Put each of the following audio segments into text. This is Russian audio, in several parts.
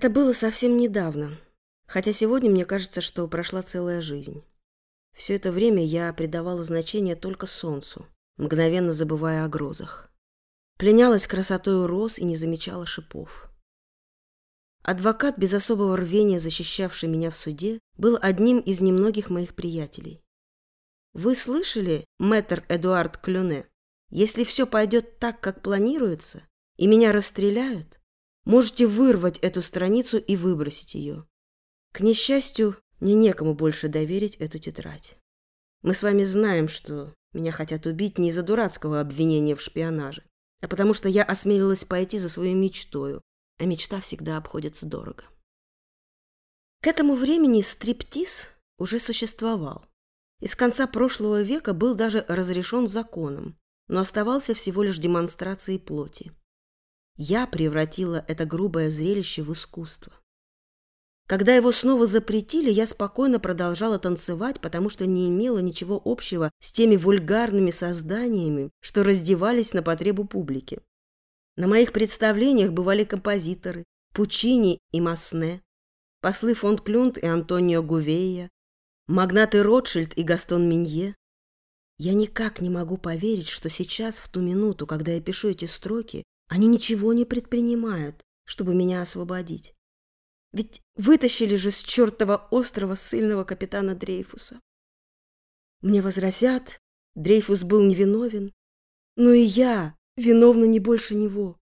Это было совсем недавно, хотя сегодня мне кажется, что прошла целая жизнь. Все это время я придавала значение только солнцу, мгновенно забывая о грозах. Пленялась красотой роз и не замечала шипов. Адвокат, без особого рвения защищавший меня в суде, был одним из немногих моих приятелей. Вы слышали, мэтр Эдуард Клюне? Если все пойдет так, как планируется, и меня расстреляют, можете вырвать эту страницу и выбросить ее. К несчастью, мне некому больше доверить эту тетрадь. Мы с вами знаем, что меня хотят убить не из-за дурацкого обвинения в шпионаже, а потому что я осмелилась пойти за свою мечтою, а мечта всегда обходится дорого. К этому времени стриптиз уже существовал. И с конца прошлого века был даже разрешен законом, но оставался всего лишь демонстрацией плоти. Я превратила это грубое зрелище в искусство. Когда его снова запретили, я спокойно продолжала танцевать, потому что не имела ничего общего с теми вульгарными созданиями, что раздевались на потребу публики. На моих представлениях бывали композиторы Пучини и Масне, послы фон Клюнт и Антонио Гувея, магнаты Ротшильд и Гастон Минье. Я никак не могу поверить, что сейчас, в ту минуту, когда я пишу эти строки, они ничего не предпринимают, чтобы меня освободить. Ведь вытащили же с чертова острова сильного капитана Дрейфуса. Мне возразят, Дрейфус был невиновен, но и я виновна не больше него.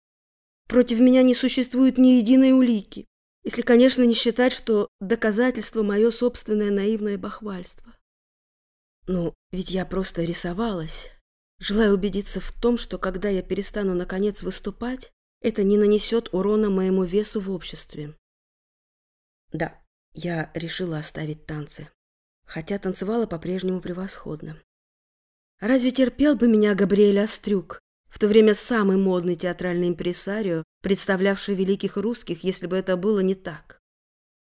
Против меня не существует ни единой улики, если, конечно, не считать, что доказательство мое собственное наивное бахвальство. Ну, ведь я просто рисовалась, желая убедиться в том, что когда я перестану наконец выступать, это не нанесет урона моему весу в обществе. Да, я решила оставить танцы, хотя танцевала по-прежнему превосходно. Разве терпел бы меня Габриэль Острюк, в то время самый модный театральный импресарио, представлявший великих русских, если бы это было не так.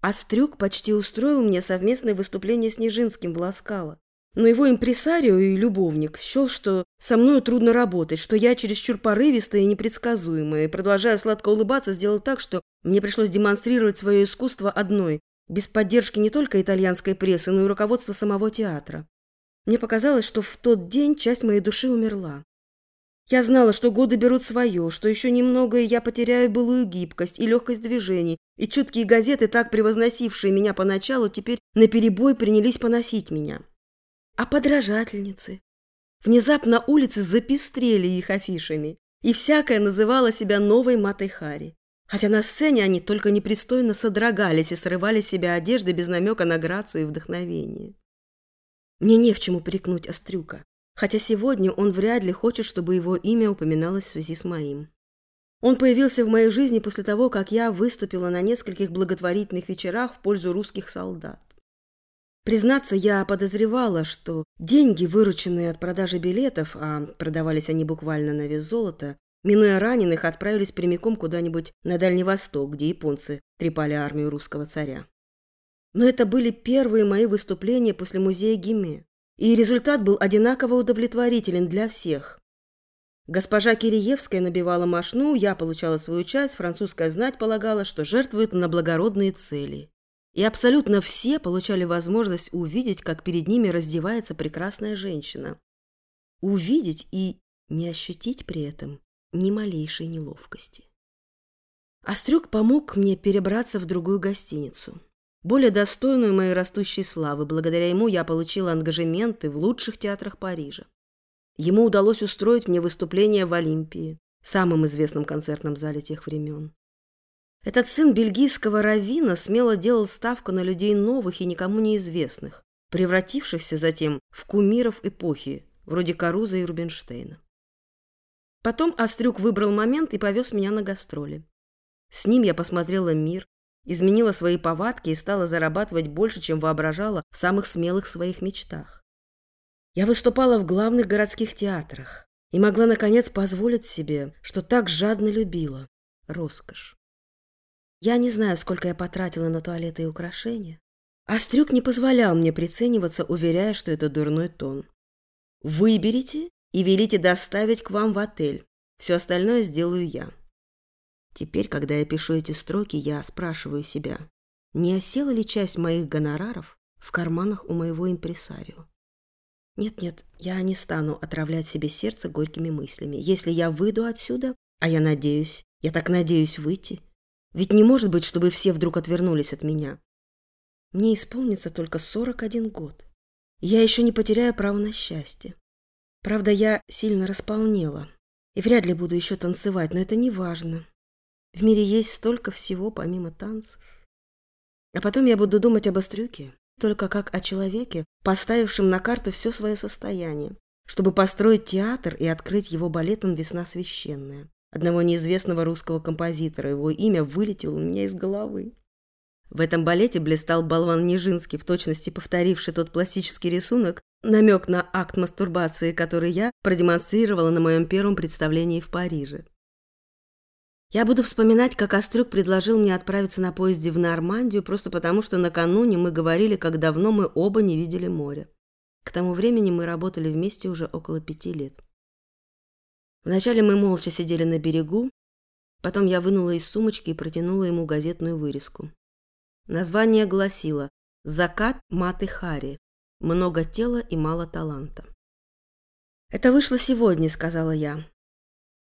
Острюк почти устроил мне совместное выступление с Нежинским в Ласкало. Но его импресарио и любовник счел, что со мною трудно работать, что я чересчур порывистая и непредсказуемая, и, продолжая сладко улыбаться, сделал так, что мне пришлось демонстрировать свое искусство одной, без поддержки не только итальянской прессы, но и руководства самого театра. Мне показалось, что в тот день часть моей души умерла. Я знала, что годы берут свое, что еще немного, и я потеряю былую гибкость и легкость движений, и чуткие газеты, так превозносившие меня поначалу, теперь наперебой принялись поносить меня. А подражательницы? Внезапно улицы запестрели их афишами, и всякая называла себя новой Матой Хари. Хотя на сцене они только непристойно содрогались и срывали с себя одежды без намека на грацию и вдохновение. Мне не в чем упрекнуть Острюка хотя сегодня он вряд ли хочет, чтобы его имя упоминалось в связи с моим. Он появился в моей жизни после того, как я выступила на нескольких благотворительных вечерах в пользу русских солдат. Признаться, я подозревала, что деньги, вырученные от продажи билетов, а продавались они буквально на вес золота, минуя раненых, отправились прямиком куда-нибудь на Дальний Восток, где японцы трепали армию русского царя. Но это были первые мои выступления после музея Гиме и результат был одинаково удовлетворителен для всех. Госпожа Киреевская набивала мошну, я получала свою часть, французская знать полагала, что жертвует на благородные цели. И абсолютно все получали возможность увидеть, как перед ними раздевается прекрасная женщина. Увидеть и не ощутить при этом ни малейшей неловкости. Острюк помог мне перебраться в другую гостиницу более достойную моей растущей славы. Благодаря ему я получила ангажементы в лучших театрах Парижа. Ему удалось устроить мне выступление в Олимпии, самом известном концертном зале тех времен. Этот сын бельгийского раввина смело делал ставку на людей новых и никому неизвестных, превратившихся затем в кумиров эпохи, вроде Каруза и Рубинштейна. Потом Острюк выбрал момент и повез меня на гастроли. С ним я посмотрела мир, изменила свои повадки и стала зарабатывать больше, чем воображала в самых смелых своих мечтах. Я выступала в главных городских театрах и могла, наконец, позволить себе, что так жадно любила – роскошь. Я не знаю, сколько я потратила на туалеты и украшения. Острюк не позволял мне прицениваться, уверяя, что это дурной тон. Выберите и велите доставить к вам в отель. Все остальное сделаю я. Теперь, когда я пишу эти строки, я спрашиваю себя, не осела ли часть моих гонораров в карманах у моего импресарио? Нет-нет, я не стану отравлять себе сердце горькими мыслями. Если я выйду отсюда, а я надеюсь, я так надеюсь выйти, ведь не может быть, чтобы все вдруг отвернулись от меня. Мне исполнится только 41 год. Я еще не потеряю право на счастье. Правда, я сильно располнела. И вряд ли буду еще танцевать, но это не важно. В мире есть столько всего, помимо танцев. А потом я буду думать об Острюке, только как о человеке, поставившем на карту все свое состояние, чтобы построить театр и открыть его балетом «Весна священная». Одного неизвестного русского композитора, его имя вылетело у меня из головы. В этом балете блистал болван Нижинский, в точности повторивший тот пластический рисунок, намек на акт мастурбации, который я продемонстрировала на моем первом представлении в Париже. Я буду вспоминать, как Острюк предложил мне отправиться на поезде в Нормандию, просто потому что накануне мы говорили, как давно мы оба не видели моря. К тому времени мы работали вместе уже около пяти лет. Вначале мы молча сидели на берегу, потом я вынула из сумочки и протянула ему газетную вырезку. Название гласило «Закат Маты Хари. Много тела и мало таланта». «Это вышло сегодня», — сказала я.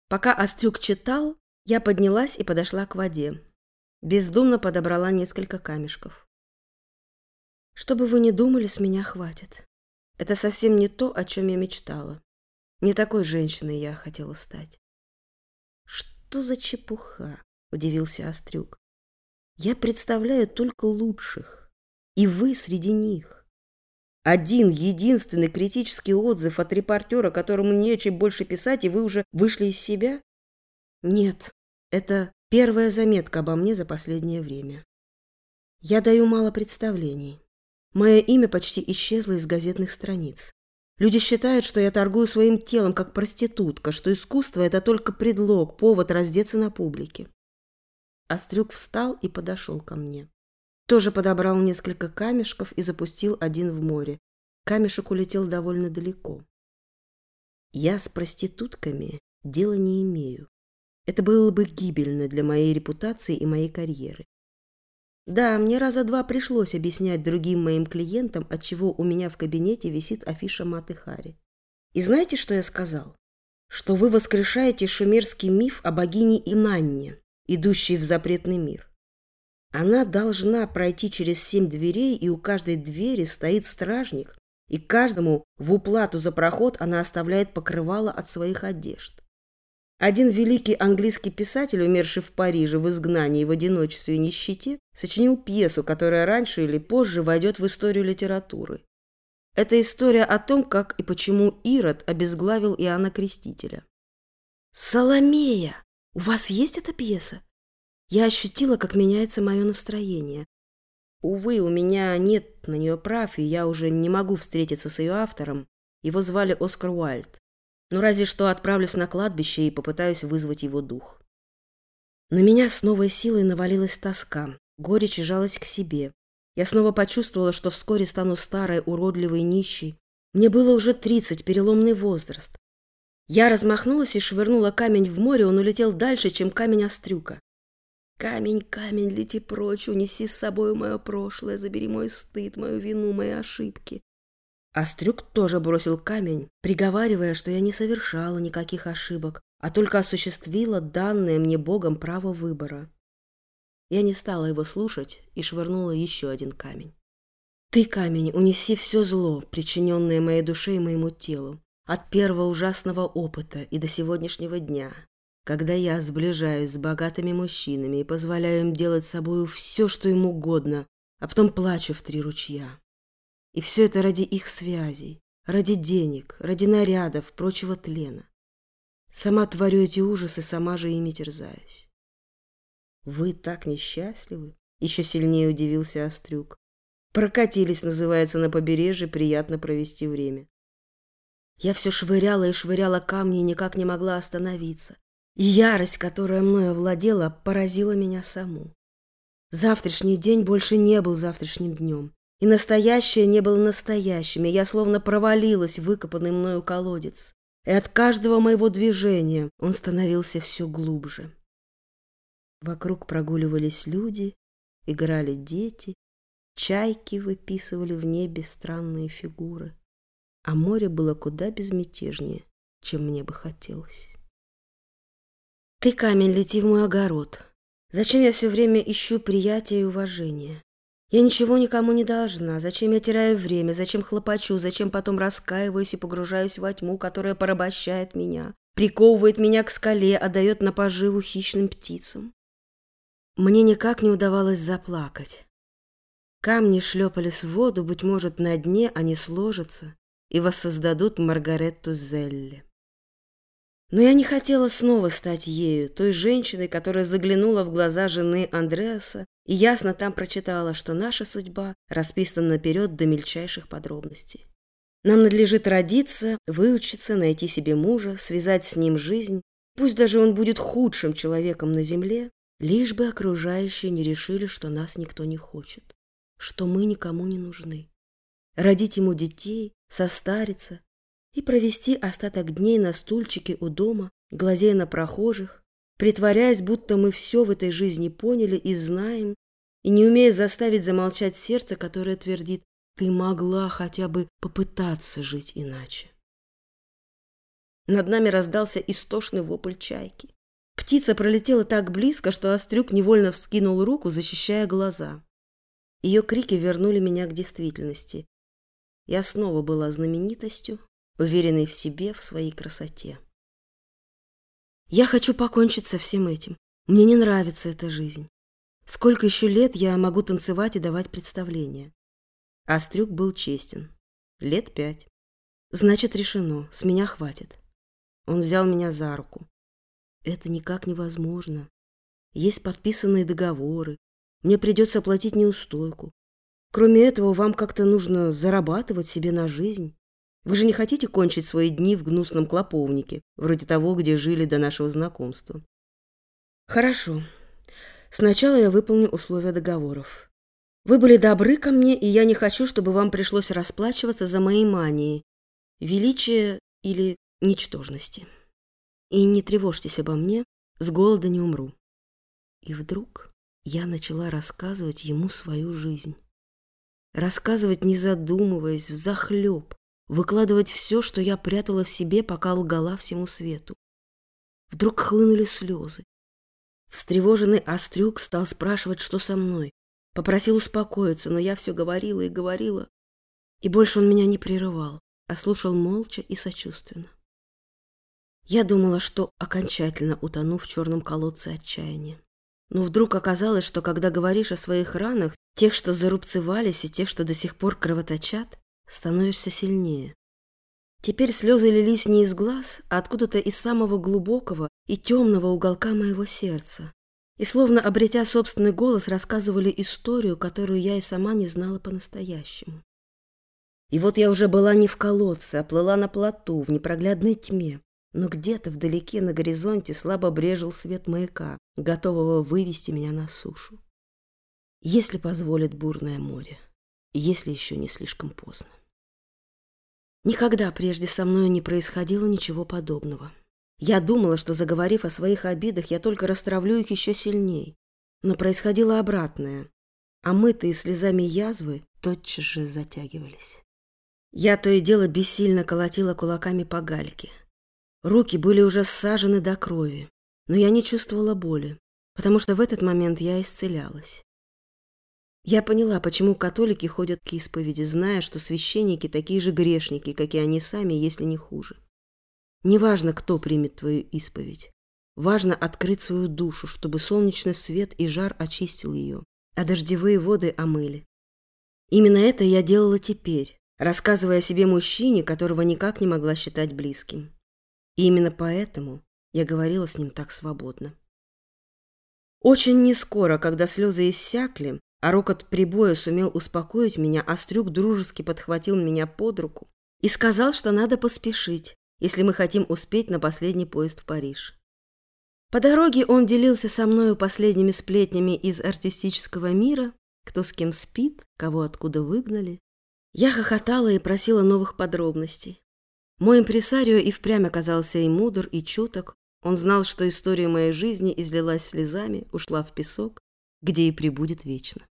Пока Острюк читал, я поднялась и подошла к воде. Бездумно подобрала несколько камешков. Что бы вы ни думали, с меня хватит. Это совсем не то, о чем я мечтала. Не такой женщиной я хотела стать. Что за чепуха? Удивился Острюк. Я представляю только лучших. И вы среди них. Один единственный критический отзыв от репортера, которому нечем больше писать, и вы уже вышли из себя? Нет, это первая заметка обо мне за последнее время. Я даю мало представлений. Мое имя почти исчезло из газетных страниц. Люди считают, что я торгую своим телом как проститутка, что искусство – это только предлог, повод раздеться на публике. Острюк встал и подошел ко мне. Тоже подобрал несколько камешков и запустил один в море. Камешек улетел довольно далеко. Я с проститутками дела не имею. Это было бы гибельно для моей репутации и моей карьеры. Да, мне раза два пришлось объяснять другим моим клиентам, отчего у меня в кабинете висит афиша Маты Хари. И знаете, что я сказал? Что вы воскрешаете шумерский миф о богине Инанне, идущей в запретный мир. Она должна пройти через семь дверей, и у каждой двери стоит стражник, и каждому в уплату за проход она оставляет покрывало от своих одежд. Один великий английский писатель, умерший в Париже в изгнании, в одиночестве и нищете, сочинил пьесу, которая раньше или позже войдет в историю литературы. Это история о том, как и почему Ирод обезглавил Иоанна Крестителя. «Соломея! У вас есть эта пьеса?» Я ощутила, как меняется мое настроение. Увы, у меня нет на нее прав, и я уже не могу встретиться с ее автором. Его звали Оскар Уайльд. Ну, разве что отправлюсь на кладбище и попытаюсь вызвать его дух. На меня с новой силой навалилась тоска, горечь и жалость к себе. Я снова почувствовала, что вскоре стану старой, уродливой, нищей. Мне было уже тридцать, переломный возраст. Я размахнулась и швырнула камень в море, он улетел дальше, чем камень Острюка. Камень, камень, лети прочь, унеси с собой мое прошлое, забери мой стыд, мою вину, мои ошибки. Острюк тоже бросил камень, приговаривая, что я не совершала никаких ошибок, а только осуществила данное мне Богом право выбора. Я не стала его слушать и швырнула еще один камень. «Ты, камень, унеси все зло, причиненное моей душе и моему телу, от первого ужасного опыта и до сегодняшнего дня, когда я сближаюсь с богатыми мужчинами и позволяю им делать с собою все, что им угодно, а потом плачу в три ручья. И все это ради их связей, ради денег, ради нарядов, прочего тлена. Сама творю эти ужасы, сама же ими терзаюсь. Вы так несчастливы? Еще сильнее удивился Острюк. Прокатились, называется, на побережье, приятно провести время. Я все швыряла и швыряла камни и никак не могла остановиться. И ярость, которая мною овладела, поразила меня саму. Завтрашний день больше не был завтрашним днем. И настоящее не было настоящим, и я словно провалилась в выкопанный мною колодец. И от каждого моего движения он становился все глубже. Вокруг прогуливались люди, играли дети, чайки выписывали в небе странные фигуры, а море было куда безмятежнее, чем мне бы хотелось. Ты, камень, лети в мой огород. Зачем я все время ищу приятия и уважения? Я ничего никому не должна. Зачем я теряю время? Зачем хлопочу? Зачем потом раскаиваюсь и погружаюсь во тьму, которая порабощает меня, приковывает меня к скале, отдает на поживу хищным птицам? Мне никак не удавалось заплакать. Камни шлепались в воду, быть может, на дне они сложатся и воссоздадут Маргаретту Зелли. Но я не хотела снова стать ею, той женщиной, которая заглянула в глаза жены Андреаса и ясно там прочитала, что наша судьба расписана наперед до мельчайших подробностей. Нам надлежит родиться, выучиться, найти себе мужа, связать с ним жизнь, пусть даже он будет худшим человеком на земле, лишь бы окружающие не решили, что нас никто не хочет, что мы никому не нужны. Родить ему детей, состариться, и провести остаток дней на стульчике у дома, глазея на прохожих, притворяясь, будто мы все в этой жизни поняли и знаем, и не умея заставить замолчать сердце, которое твердит «ты могла хотя бы попытаться жить иначе». Над нами раздался истошный вопль чайки. Птица пролетела так близко, что Острюк невольно вскинул руку, защищая глаза. Ее крики вернули меня к действительности. Я снова была знаменитостью, уверенный в себе, в своей красоте. Я хочу покончить со всем этим. Мне не нравится эта жизнь. Сколько еще лет я могу танцевать и давать представления? Острюк был честен. Лет пять. Значит, решено, с меня хватит. Он взял меня за руку. Это никак невозможно. Есть подписанные договоры. Мне придется платить неустойку. Кроме этого, вам как-то нужно зарабатывать себе на жизнь. Вы же не хотите кончить свои дни в гнусном клоповнике, вроде того, где жили до нашего знакомства? Хорошо. Сначала я выполню условия договоров. Вы были добры ко мне, и я не хочу, чтобы вам пришлось расплачиваться за мои мании, величие или ничтожности. И не тревожьтесь обо мне, с голода не умру. И вдруг я начала рассказывать ему свою жизнь. Рассказывать, не задумываясь, взахлеб, выкладывать все, что я прятала в себе, пока лгала всему свету. Вдруг хлынули слезы. Встревоженный Острюк стал спрашивать, что со мной. Попросил успокоиться, но я все говорила и говорила. И больше он меня не прерывал, а слушал молча и сочувственно. Я думала, что окончательно утону в черном колодце отчаяния. Но вдруг оказалось, что когда говоришь о своих ранах, тех, что зарубцевались, и тех, что до сих пор кровоточат, становишься сильнее. Теперь слезы лились не из глаз, а откуда-то из самого глубокого и темного уголка моего сердца. И словно обретя собственный голос, рассказывали историю, которую я и сама не знала по-настоящему. И вот я уже была не в колодце, а плыла на плоту, в непроглядной тьме. Но где-то вдалеке на горизонте слабо брежил свет маяка, готового вывести меня на сушу. Если позволит бурное море, если еще не слишком поздно. Никогда прежде со мной не происходило ничего подобного. Я думала, что, заговорив о своих обидах, я только растравлю их еще сильней. Но происходило обратное. А мытые слезами язвы тотчас же затягивались. Я то и дело бессильно колотила кулаками по гальке. Руки были уже ссажены до крови, но я не чувствовала боли, потому что в этот момент я исцелялась. Я поняла, почему католики ходят к исповеди, зная, что священники такие же грешники, как и они сами, если не хуже. Неважно, кто примет твою исповедь. Важно открыть свою душу, чтобы солнечный свет и жар очистил ее, а дождевые воды омыли. Именно это я делала теперь, рассказывая о себе мужчине, которого никак не могла считать близким. И именно поэтому я говорила с ним так свободно. Очень нескоро, когда слезы иссякли, а рокот прибоя сумел успокоить меня, а Стрюк дружески подхватил меня под руку и сказал, что надо поспешить, если мы хотим успеть на последний поезд в Париж. По дороге он делился со мною последними сплетнями из артистического мира, кто с кем спит, кого откуда выгнали. Я хохотала и просила новых подробностей. Мой импресарио и впрямь оказался и мудр, и чуток. Он знал, что история моей жизни излилась слезами, ушла в песок, где и пребудет вечно.